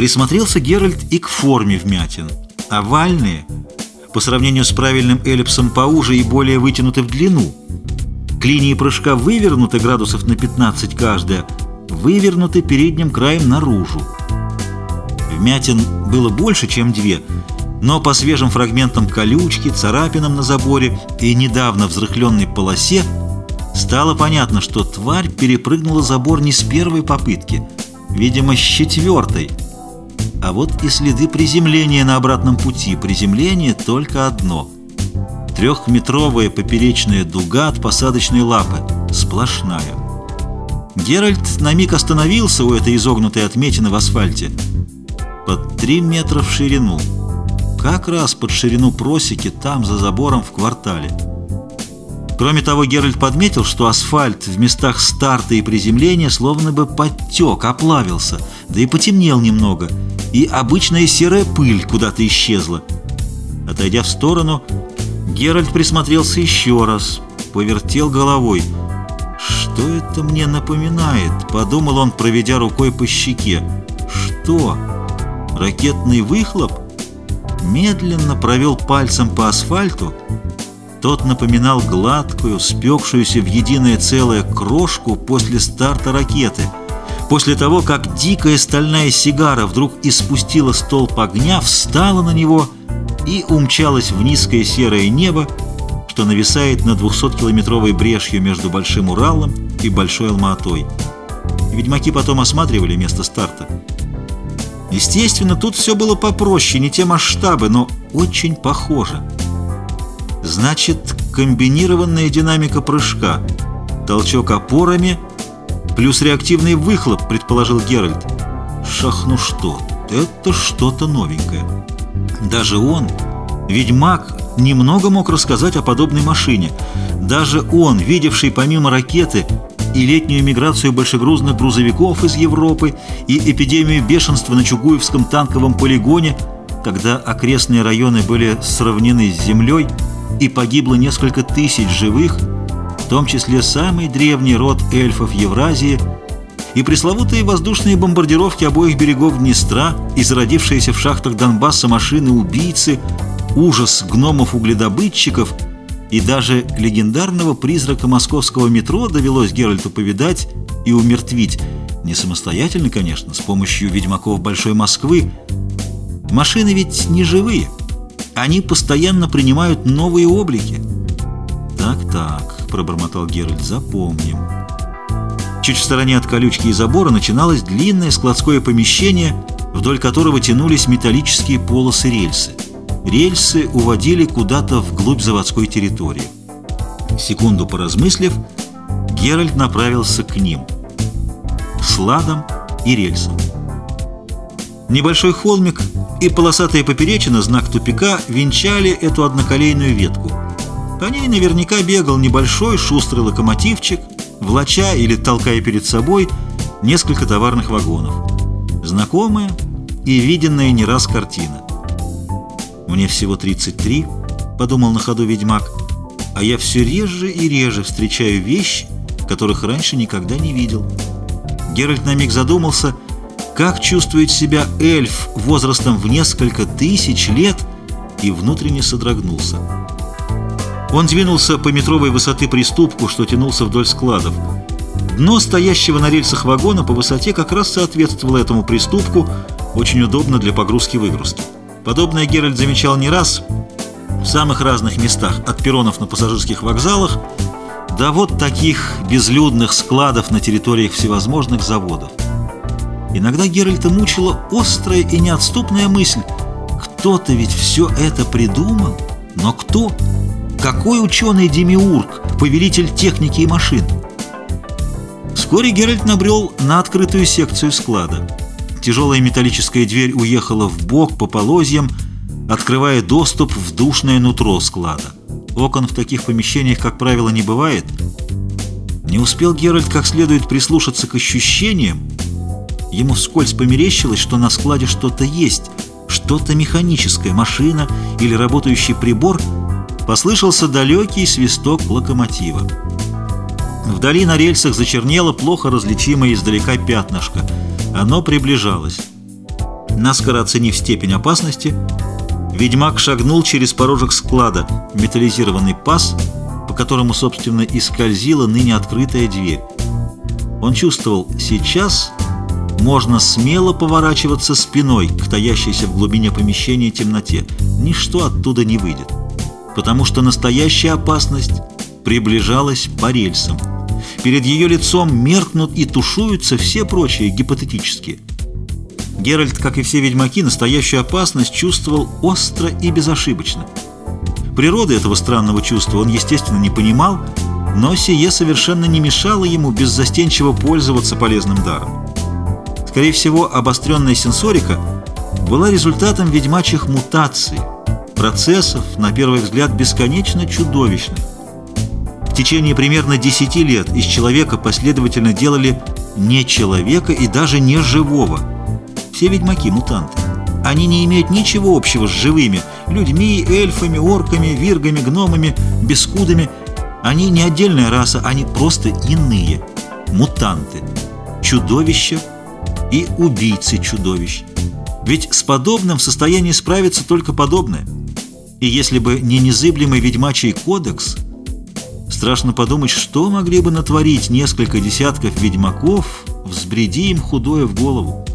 Присмотрелся Геральт и к форме вмятин. Овальные, по сравнению с правильным эллипсом поуже и более вытянуты в длину. К линии прыжка вывернуты градусов на 15 каждая, вывернуты передним краем наружу. Вмятин было больше, чем две, но по свежим фрагментам колючки, царапинам на заборе и недавно взрыхленной полосе стало понятно, что тварь перепрыгнула забор не с первой попытки, видимо, с четвертой. А вот и следы приземления на обратном пути. Приземление только одно. Трехметровая поперечная дуга от посадочной лапы. Сплошная. Геральт на миг остановился у этой изогнутой отметины в асфальте. Под три метра в ширину. Как раз под ширину просеки там, за забором, в квартале. Кроме того, Геральт подметил, что асфальт в местах старта и приземления словно бы подтек, оплавился, да и потемнел немного – и обычная серая пыль куда-то исчезла. Отойдя в сторону, Геральт присмотрелся еще раз, повертел головой. «Что это мне напоминает?» — подумал он, проведя рукой по щеке. «Что? Ракетный выхлоп?» Медленно провел пальцем по асфальту. Тот напоминал гладкую, спекшуюся в единое целое крошку после старта ракеты — После того, как дикая стальная сигара вдруг испустила столб огня, встала на него и умчалась в низкое серое небо, что нависает над 200-километровой брешью между Большим Уралом и Большой Алма-Атой. Ведьмаки потом осматривали место старта. Естественно, тут все было попроще, не те масштабы, но очень похоже. Значит, комбинированная динамика прыжка, толчок опорами — Плюс реактивный выхлоп, предположил Геральт. Шах, ну что, это что-то новенькое. Даже он, ведьмак, немного мог рассказать о подобной машине. Даже он, видевший помимо ракеты и летнюю миграцию большегрузных грузовиков из Европы, и эпидемию бешенства на Чугуевском танковом полигоне, когда окрестные районы были сравнены с землей и погибло несколько тысяч живых, том числе самый древний род эльфов Евразии и пресловутые воздушные бомбардировки обоих берегов Днестра и зародившиеся в шахтах Донбасса машины-убийцы, ужас гномов-угледобытчиков и даже легендарного призрака московского метро довелось Геральту повидать и умертвить, не самостоятельно, конечно, с помощью ведьмаков Большой Москвы. Машины ведь не живые, они постоянно принимают новые облики. Так-так пробормотал Геральт. «Запомним». Чуть в стороне от колючки и забора начиналось длинное складское помещение, вдоль которого тянулись металлические полосы рельсы. Рельсы уводили куда-то вглубь заводской территории. Секунду поразмыслив, Геральт направился к ним. К сладам и рельсам. Небольшой холмик и полосатая поперечина, знак тупика, венчали эту одноколейную ветку. По ней наверняка бегал небольшой шустрый локомотивчик, влача или толкая перед собой несколько товарных вагонов. Знакомая и виденная не раз картина. «Мне всего 33», — подумал на ходу ведьмак, «а я все реже и реже встречаю вещи, которых раньше никогда не видел». Геральт на миг задумался, как чувствует себя эльф возрастом в несколько тысяч лет, и внутренне содрогнулся. Он двинулся по метровой высоты приступку, что тянулся вдоль складов. Дно стоящего на рельсах вагона по высоте как раз соответствовало этому приступку, очень удобно для погрузки-выгрузки. Подобное Геральт замечал не раз в самых разных местах, от перронов на пассажирских вокзалах до вот таких безлюдных складов на территориях всевозможных заводов. Иногда Геральта мучила острая и неотступная мысль «Кто-то ведь все это придумал, но кто?» Какой ученый-демиург, повелитель техники и машин? Вскоре Геральт набрел на открытую секцию склада. Тяжелая металлическая дверь уехала в бок по полозьям, открывая доступ в душное нутро склада. Окон в таких помещениях, как правило, не бывает. Не успел Геральт как следует прислушаться к ощущениям. Ему вскользь померещилось, что на складе что-то есть, что-то механическое, машина или работающий прибор — послышался далекий свисток локомотива. Вдали на рельсах зачернело плохо различимое издалека пятнышко. Оно приближалось. Наскоро оценив степень опасности, ведьмак шагнул через порожек склада, металлизированный паз, по которому, собственно, и скользила ныне открытая дверь. Он чувствовал, сейчас можно смело поворачиваться спиной к таящейся в глубине помещения темноте. Ничто оттуда не выйдет, потому что настоящая опасность приближалась по рельсам. Перед ее лицом меркнут и тушуются все прочие гипотетические. Геральт, как и все ведьмаки, настоящую опасность чувствовал остро и безошибочно. Природы этого странного чувства он, естественно, не понимал, но сие совершенно не мешало ему беззастенчиво пользоваться полезным даром. Скорее всего, обостренная сенсорика была результатом ведьмачьих мутаций, процессов, на первый взгляд, бесконечно чудовищных. В течение примерно 10 лет из человека последовательно делали не человека и даже не живого. Все ведьмаки – мутанты. Они не имеют ничего общего с живыми – людьми, эльфами, орками, виргами, гномами, бескудами. Они не отдельная раса, они просто иные – мутанты, чудовища и убийцы чудовищ. Ведь с подобным в состоянии справиться только подобное. И если бы не незыблемый ведьмачий кодекс – Страшно подумать, что могли бы натворить несколько десятков ведьмаков, взбреди им худое в голову.